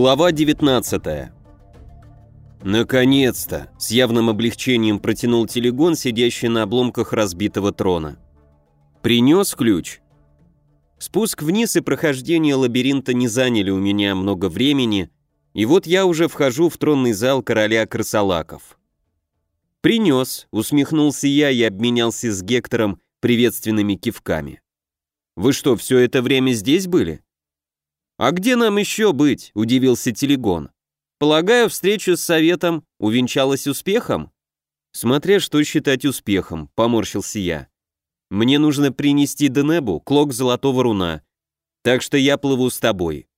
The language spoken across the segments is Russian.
Глава 19 Наконец-то! С явным облегчением протянул телегон, сидящий на обломках разбитого трона. Принес ключ? Спуск вниз и прохождение лабиринта не заняли у меня много времени, и вот я уже вхожу в тронный зал короля крысолаков. «Принес», — усмехнулся я и обменялся с Гектором приветственными кивками. «Вы что, все это время здесь были?» «А где нам еще быть?» – удивился Телегон. «Полагаю, встреча с советом увенчалась успехом?» «Смотря что считать успехом», – поморщился я. «Мне нужно принести Денебу клок золотого руна, так что я плыву с тобой».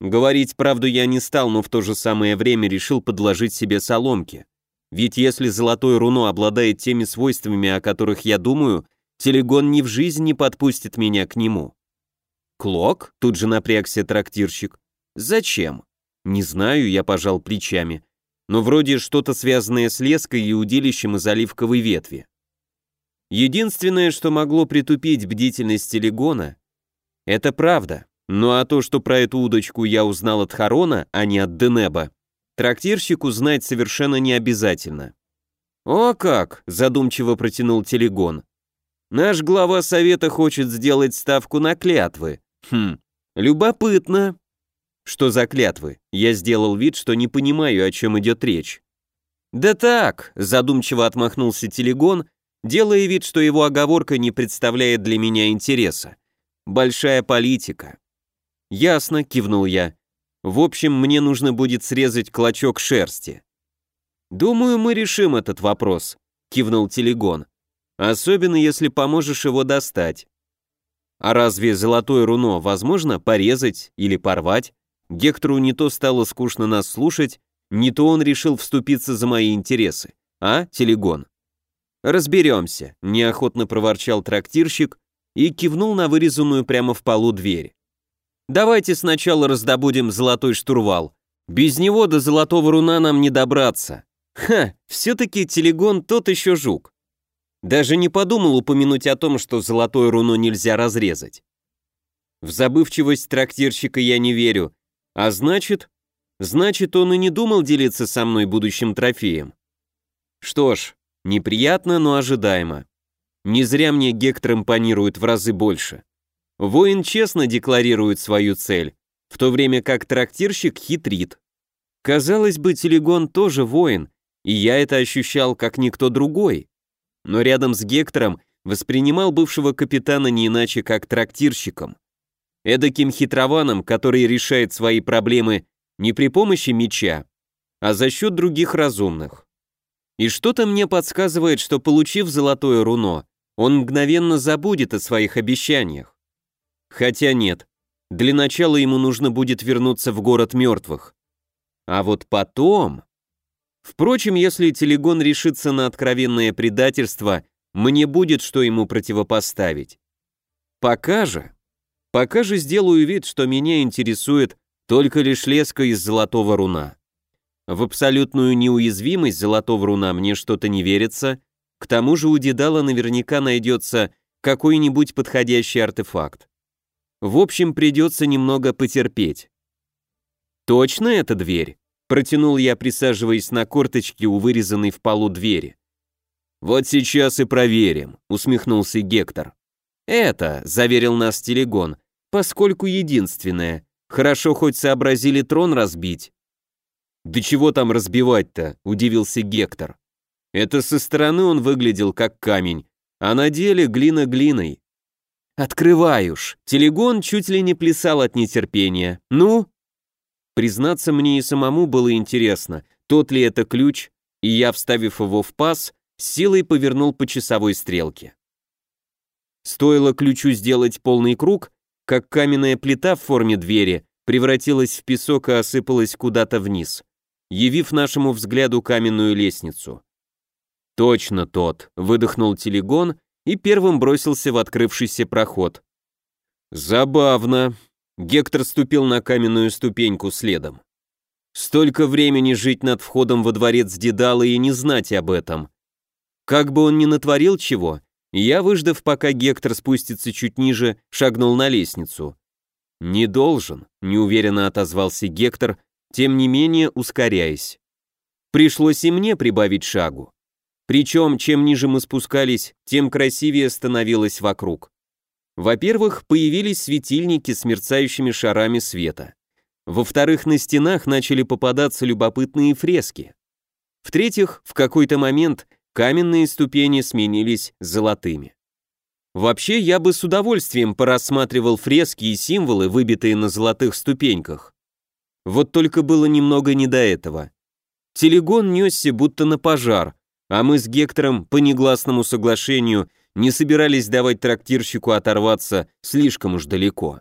Говорить правду я не стал, но в то же самое время решил подложить себе соломки. Ведь если золотое руно обладает теми свойствами, о которых я думаю, Телегон ни в жизнь не подпустит меня к нему. «Клок?» — тут же напрягся трактирщик. «Зачем?» «Не знаю», — я пожал плечами. «Но вроде что-то связанное с леской и удилищем из оливковой ветви». Единственное, что могло притупить бдительность Телегона, это правда. Ну а то, что про эту удочку я узнал от Харона, а не от Денеба, трактирщику знать совершенно не обязательно. «О как!» – задумчиво протянул Телегон. «Наш глава совета хочет сделать ставку на клятвы. Хм, любопытно. Что за клятвы? Я сделал вид, что не понимаю, о чем идет речь. Да так, задумчиво отмахнулся Телегон, делая вид, что его оговорка не представляет для меня интереса. Большая политика. Ясно, кивнул я. В общем, мне нужно будет срезать клочок шерсти. Думаю, мы решим этот вопрос, кивнул Телегон. Особенно если поможешь его достать. А разве золотое руно возможно порезать или порвать? Гектору не то стало скучно нас слушать, не то он решил вступиться за мои интересы. А, Телегон? Разберемся, неохотно проворчал трактирщик и кивнул на вырезанную прямо в полу дверь. Давайте сначала раздобудем золотой штурвал. Без него до золотого руна нам не добраться. Ха, все-таки Телегон тот еще жук. Даже не подумал упомянуть о том, что золотое руно нельзя разрезать. В забывчивость трактирщика я не верю, а значит, значит он и не думал делиться со мной будущим трофеем. Что ж, неприятно, но ожидаемо. Не зря мне Гектор импонирует в разы больше. Воин честно декларирует свою цель, в то время как трактирщик хитрит. Казалось бы, Телегон тоже воин, и я это ощущал как никто другой но рядом с Гектором воспринимал бывшего капитана не иначе как трактирщиком. Эдаким хитрованом, который решает свои проблемы не при помощи меча, а за счет других разумных. И что-то мне подсказывает, что получив золотое руно, он мгновенно забудет о своих обещаниях. Хотя нет, для начала ему нужно будет вернуться в город мертвых. А вот потом... Впрочем, если Телегон решится на откровенное предательство, мне будет что ему противопоставить. Пока же, пока же сделаю вид, что меня интересует только лишь леска из золотого руна. В абсолютную неуязвимость золотого руна мне что-то не верится, к тому же у Дедала наверняка найдется какой-нибудь подходящий артефакт. В общем, придется немного потерпеть. Точно эта дверь? Протянул я, присаживаясь на корточки у вырезанной в полу двери. «Вот сейчас и проверим», — усмехнулся Гектор. «Это», — заверил нас Телегон, — «поскольку единственное. Хорошо хоть сообразили трон разбить». «Да чего там разбивать-то?» — удивился Гектор. «Это со стороны он выглядел как камень, а на деле глина глиной». «Открывай уж!» Телегон чуть ли не плясал от нетерпения. «Ну?» Признаться мне и самому было интересно, тот ли это ключ, и я, вставив его в паз, силой повернул по часовой стрелке. Стоило ключу сделать полный круг, как каменная плита в форме двери превратилась в песок и осыпалась куда-то вниз, явив нашему взгляду каменную лестницу. «Точно тот», — выдохнул телегон и первым бросился в открывшийся проход. «Забавно», Гектор ступил на каменную ступеньку следом. Столько времени жить над входом во дворец Дедала и не знать об этом. Как бы он ни натворил чего, я, выждав, пока Гектор спустится чуть ниже, шагнул на лестницу. «Не должен», — неуверенно отозвался Гектор, тем не менее ускоряясь. Пришлось и мне прибавить шагу. Причем, чем ниже мы спускались, тем красивее становилось вокруг. Во-первых, появились светильники с мерцающими шарами света. Во-вторых, на стенах начали попадаться любопытные фрески. В-третьих, в какой-то момент каменные ступени сменились золотыми. Вообще, я бы с удовольствием порассматривал фрески и символы, выбитые на золотых ступеньках. Вот только было немного не до этого. Телегон несся будто на пожар, а мы с Гектором по негласному соглашению не собирались давать трактирщику оторваться слишком уж далеко.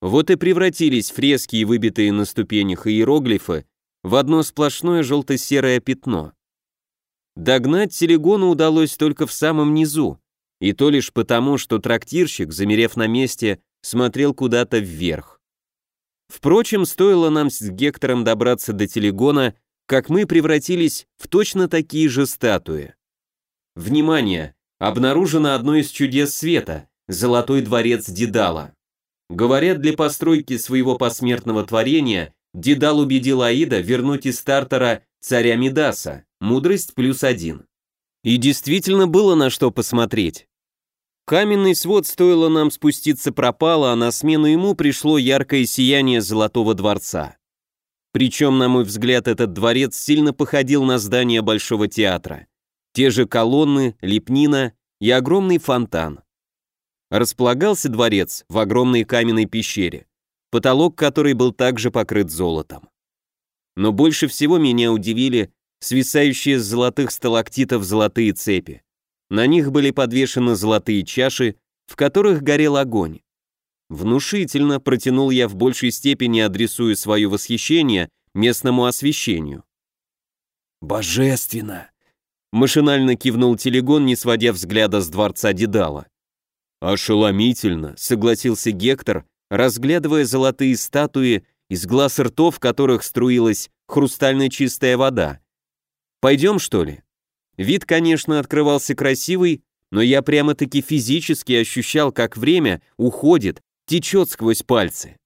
Вот и превратились фрески и выбитые на ступенях иероглифы в одно сплошное желто-серое пятно. Догнать Телегону удалось только в самом низу, и то лишь потому, что трактирщик, замерев на месте, смотрел куда-то вверх. Впрочем, стоило нам с Гектором добраться до Телегона, как мы превратились в точно такие же статуи. Внимание! Обнаружено одно из чудес света – Золотой дворец Дедала. Говорят, для постройки своего посмертного творения Дедал убедил Аида вернуть из стартера царя Мидаса, мудрость плюс один. И действительно было на что посмотреть. Каменный свод стоило нам спуститься пропало, а на смену ему пришло яркое сияние Золотого дворца. Причем, на мой взгляд, этот дворец сильно походил на здание Большого театра. Те же колонны, лепнина и огромный фонтан. Располагался дворец в огромной каменной пещере, потолок которой был также покрыт золотом. Но больше всего меня удивили свисающие с золотых сталактитов золотые цепи. На них были подвешены золотые чаши, в которых горел огонь. Внушительно протянул я в большей степени, адресуя свое восхищение местному освещению. «Божественно!» Машинально кивнул Телегон, не сводя взгляда с дворца Дедала. «Ошеломительно», — согласился Гектор, разглядывая золотые статуи, из глаз ртов которых струилась хрустально чистая вода. «Пойдем, что ли?» Вид, конечно, открывался красивый, но я прямо-таки физически ощущал, как время уходит, течет сквозь пальцы.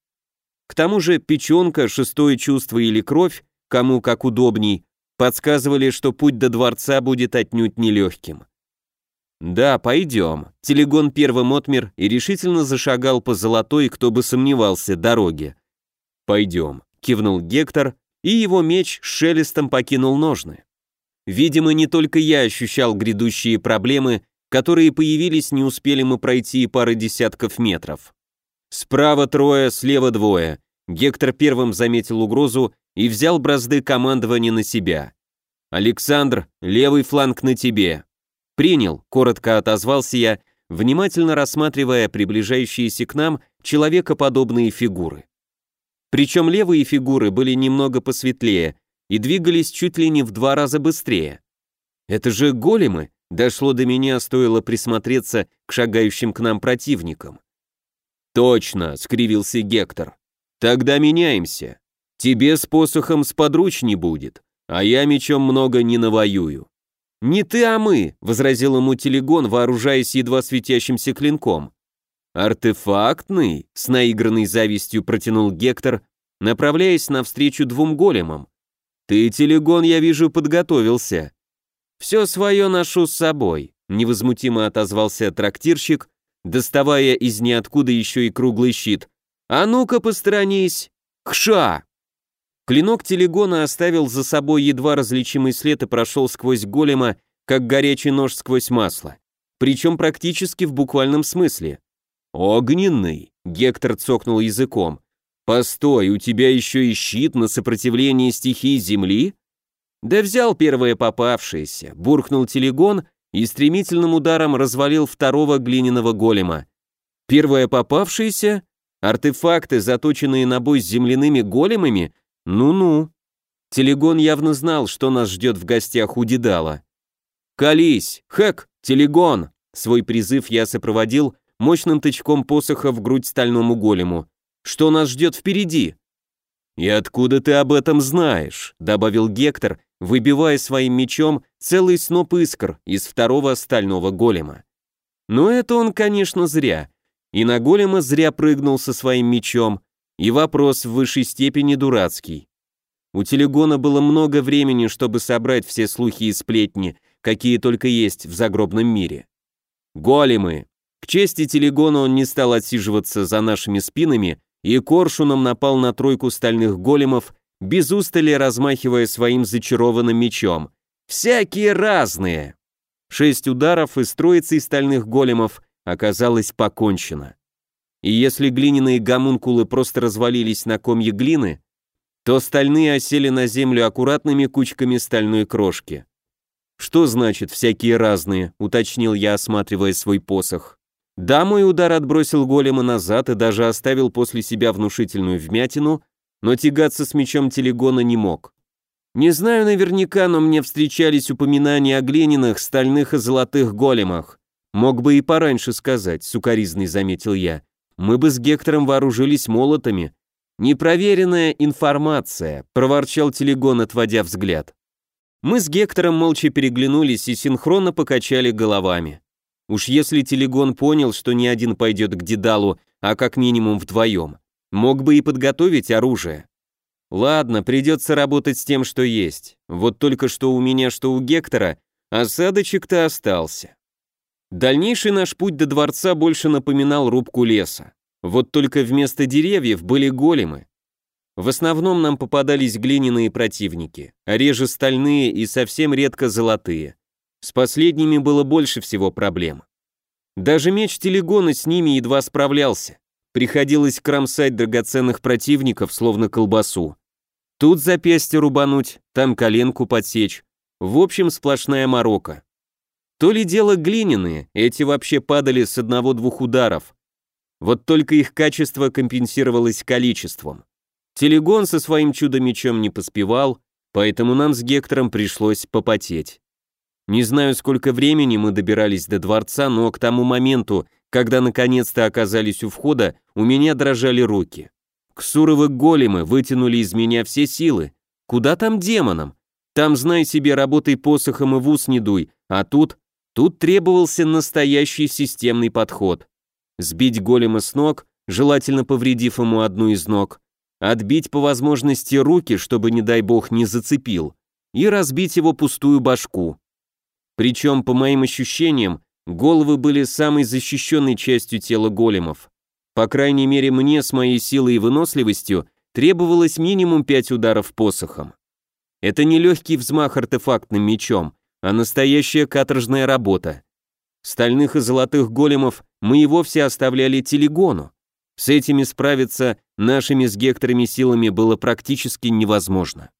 К тому же печенка, шестое чувство или кровь, кому как удобней, подсказывали, что путь до дворца будет отнюдь нелегким. «Да, пойдем». Телегон первым отмер и решительно зашагал по золотой, кто бы сомневался, дороге. «Пойдем», — кивнул Гектор, и его меч с шелестом покинул ножны. Видимо, не только я ощущал грядущие проблемы, которые появились, не успели мы пройти и пары десятков метров. Справа трое, слева двое. Гектор первым заметил угрозу и взял бразды командования на себя. «Александр, левый фланг на тебе». «Принял», — коротко отозвался я, внимательно рассматривая приближающиеся к нам человекоподобные фигуры. Причем левые фигуры были немного посветлее и двигались чуть ли не в два раза быстрее. Это же големы, дошло до меня, стоило присмотреться к шагающим к нам противникам. «Точно», — скривился Гектор. «Тогда меняемся. Тебе с посохом сподручней будет, а я мечом много не навоюю». «Не ты, а мы», — возразил ему Телегон, вооружаясь едва светящимся клинком. «Артефактный?» — с наигранной завистью протянул Гектор, направляясь навстречу двум големам. «Ты, Телегон, я вижу, подготовился». «Все свое ношу с собой», — невозмутимо отозвался трактирщик, доставая из ниоткуда еще и круглый щит. «А ну-ка, посторонись! Хша!» Клинок телегона оставил за собой едва различимый след и прошел сквозь голема, как горячий нож сквозь масло. Причем практически в буквальном смысле. «Огненный!» — Гектор цокнул языком. «Постой, у тебя еще и щит на сопротивление стихии Земли?» «Да взял первое попавшееся», — буркнул телегон и стремительным ударом развалил второго глиняного голема. Первое попавшееся? Артефакты, заточенные на бой с земляными големами? Ну-ну. Телегон явно знал, что нас ждет в гостях у Дедала. «Колись! Хэк! Телегон!» Свой призыв я сопроводил мощным тычком посоха в грудь стальному голему. «Что нас ждет впереди?» «И откуда ты об этом знаешь?» — добавил Гектор, выбивая своим мечом целый сноп искр из второго стального голема. Но это он, конечно, зря. И на голема зря прыгнул со своим мечом, и вопрос в высшей степени дурацкий. У Телегона было много времени, чтобы собрать все слухи и сплетни, какие только есть в загробном мире. Големы. К чести Телегона он не стал отсиживаться за нашими спинами и коршуном напал на тройку стальных големов, без устали размахивая своим зачарованным мечом. Всякие разные. Шесть ударов, и с троицей стальных големов оказалось покончено. И если глиняные гомункулы просто развалились на комье глины, то стальные осели на землю аккуратными кучками стальной крошки. «Что значит «всякие разные»?» — уточнил я, осматривая свой посох. Да, мой удар отбросил голема назад и даже оставил после себя внушительную вмятину, но тягаться с мечом телегона не мог. Не знаю наверняка, но мне встречались упоминания о глиняных, стальных и золотых големах. Мог бы и пораньше сказать, сукоризный заметил я. Мы бы с Гектором вооружились молотами. Непроверенная информация, проворчал телегон, отводя взгляд. Мы с Гектором молча переглянулись и синхронно покачали головами. Уж если телегон понял, что не один пойдет к Дедалу, а как минимум вдвоем, мог бы и подготовить оружие. Ладно, придется работать с тем, что есть. Вот только что у меня, что у Гектора, осадочек-то остался. Дальнейший наш путь до дворца больше напоминал рубку леса. Вот только вместо деревьев были големы. В основном нам попадались глиняные противники, а реже стальные и совсем редко золотые. С последними было больше всего проблем. Даже меч Телегона с ними едва справлялся. Приходилось кромсать драгоценных противников, словно колбасу. Тут запястье рубануть, там коленку подсечь. В общем, сплошная морока. То ли дело глиняные, эти вообще падали с одного-двух ударов. Вот только их качество компенсировалось количеством. Телегон со своим чудо-мечом не поспевал, поэтому нам с Гектором пришлось попотеть. Не знаю, сколько времени мы добирались до дворца, но к тому моменту, когда наконец-то оказались у входа, у меня дрожали руки. Ксуровы големы вытянули из меня все силы. Куда там демонам? Там, знай себе, работай посохом и в ус не дуй, а тут... Тут требовался настоящий системный подход. Сбить голема с ног, желательно повредив ему одну из ног, отбить по возможности руки, чтобы, не дай бог, не зацепил, и разбить его пустую башку. Причем, по моим ощущениям, головы были самой защищенной частью тела големов. По крайней мере, мне с моей силой и выносливостью требовалось минимум пять ударов посохом. Это не легкий взмах артефактным мечом, а настоящая каторжная работа. Стальных и золотых големов мы и вовсе оставляли телегону. С этими справиться нашими с Гекторами силами было практически невозможно.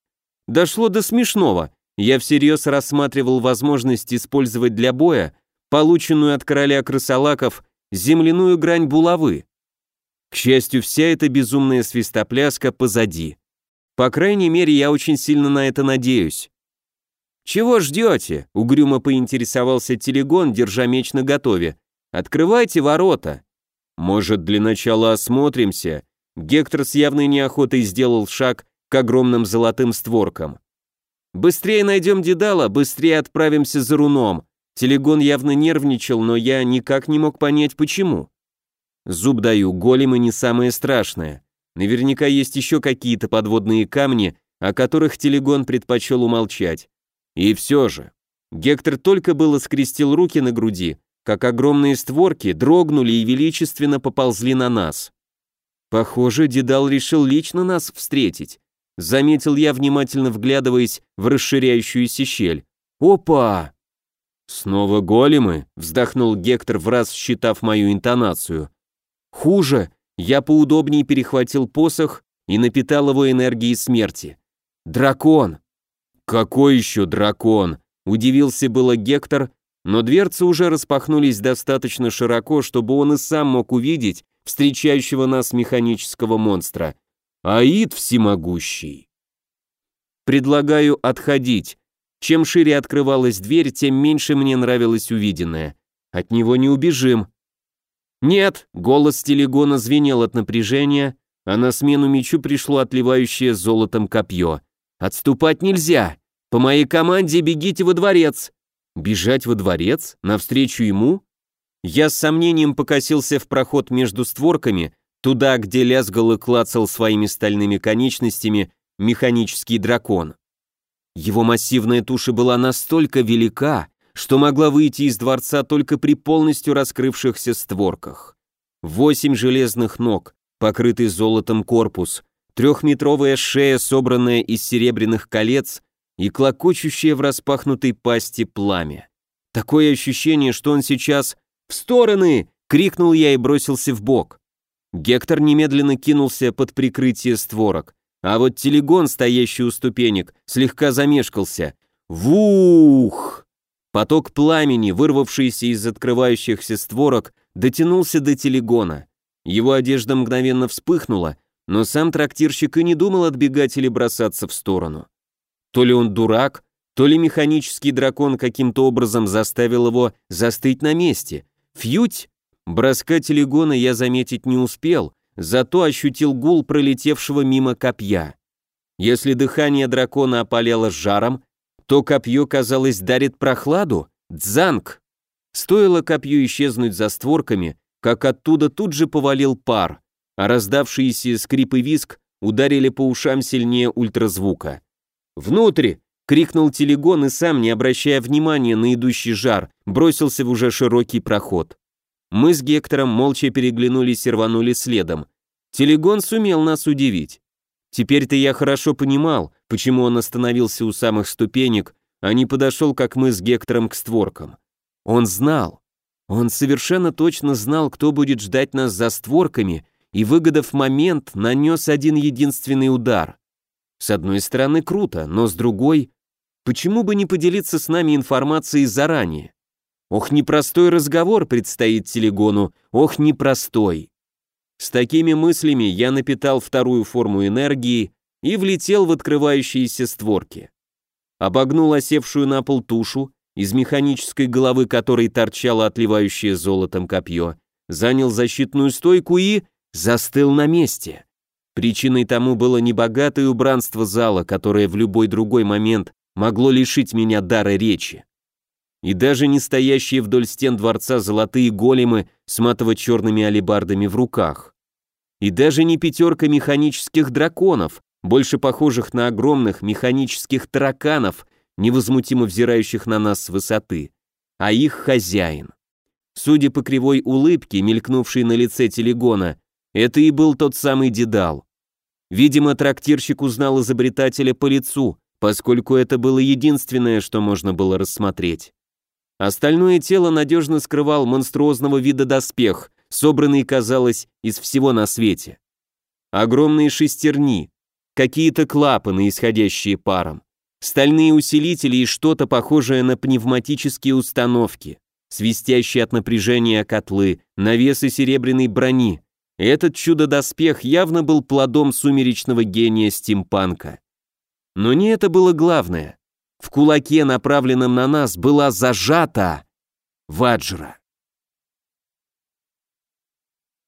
Дошло до смешного. Я всерьез рассматривал возможность использовать для боя полученную от короля крысолаков земляную грань булавы. К счастью, вся эта безумная свистопляска позади. По крайней мере, я очень сильно на это надеюсь. «Чего ждете?» — угрюмо поинтересовался Телегон, держа меч наготове. «Открывайте ворота». «Может, для начала осмотримся?» Гектор с явной неохотой сделал шаг к огромным золотым створкам. «Быстрее найдем Дедала, быстрее отправимся за руном». Телегон явно нервничал, но я никак не мог понять, почему. Зуб даю, големы не самое страшное. Наверняка есть еще какие-то подводные камни, о которых Телегон предпочел умолчать. И все же. Гектор только было скрестил руки на груди, как огромные створки дрогнули и величественно поползли на нас. Похоже, Дедал решил лично нас встретить. Заметил я, внимательно вглядываясь в расширяющуюся щель. «Опа!» «Снова големы?» — вздохнул Гектор, в раз считав мою интонацию. «Хуже!» Я поудобнее перехватил посох и напитал его энергией смерти. «Дракон!» «Какой еще дракон?» — удивился было Гектор, но дверцы уже распахнулись достаточно широко, чтобы он и сам мог увидеть встречающего нас механического монстра. Аид всемогущий. Предлагаю отходить. Чем шире открывалась дверь, тем меньше мне нравилось увиденное. От него не убежим. Нет, голос телегона звенел от напряжения, а на смену мечу пришло отливающее золотом копье. Отступать нельзя. По моей команде бегите во дворец. Бежать во дворец? Навстречу ему? Я с сомнением покосился в проход между створками, туда, где лязгал и клацал своими стальными конечностями механический дракон. Его массивная туша была настолько велика, что могла выйти из дворца только при полностью раскрывшихся створках. Восемь железных ног, покрытый золотом корпус, трехметровая шея, собранная из серебряных колец и клокочущее в распахнутой пасти пламя. Такое ощущение, что он сейчас «В стороны!» — крикнул я и бросился в бок. Гектор немедленно кинулся под прикрытие створок, а вот телегон, стоящий у ступенек, слегка замешкался. Вух! Поток пламени, вырвавшийся из открывающихся створок, дотянулся до телегона. Его одежда мгновенно вспыхнула, но сам трактирщик и не думал отбегать или бросаться в сторону. То ли он дурак, то ли механический дракон каким-то образом заставил его застыть на месте. Фьють! Броска телегона я заметить не успел, зато ощутил гул пролетевшего мимо копья. Если дыхание дракона опаляло жаром, то копье, казалось, дарит прохладу. Дзанг! Стоило копью исчезнуть за створками, как оттуда тут же повалил пар, а раздавшиеся скрип и виск ударили по ушам сильнее ультразвука. «Внутрь!» — крикнул телегон и сам, не обращая внимания на идущий жар, бросился в уже широкий проход. Мы с Гектором молча переглянулись и рванули следом. Телегон сумел нас удивить. Теперь-то я хорошо понимал, почему он остановился у самых ступенек, а не подошел, как мы с Гектором, к створкам. Он знал. Он совершенно точно знал, кто будет ждать нас за створками, и, выгодав момент, нанес один единственный удар. С одной стороны, круто, но с другой, почему бы не поделиться с нами информацией заранее? Ох, непростой разговор предстоит Телегону, ох, непростой. С такими мыслями я напитал вторую форму энергии и влетел в открывающиеся створки. Обогнул осевшую на пол тушу, из механической головы которой торчало отливающее золотом копье, занял защитную стойку и застыл на месте. Причиной тому было небогатое убранство зала, которое в любой другой момент могло лишить меня дара речи. И даже не стоящие вдоль стен дворца золотые големы с матово-черными алебардами в руках. И даже не пятерка механических драконов, больше похожих на огромных механических тараканов, невозмутимо взирающих на нас с высоты, а их хозяин. Судя по кривой улыбке, мелькнувшей на лице телегона, это и был тот самый Дедал. Видимо, трактирщик узнал изобретателя по лицу, поскольку это было единственное, что можно было рассмотреть. Остальное тело надежно скрывал монструозного вида доспех, собранный, казалось, из всего на свете. Огромные шестерни, какие-то клапаны, исходящие паром, стальные усилители и что-то похожее на пневматические установки, свистящие от напряжения котлы, навесы серебряной брони, этот чудо-доспех явно был плодом сумеречного гения стимпанка. Но не это было главное. В кулаке, направленном на нас, была зажата Ваджра.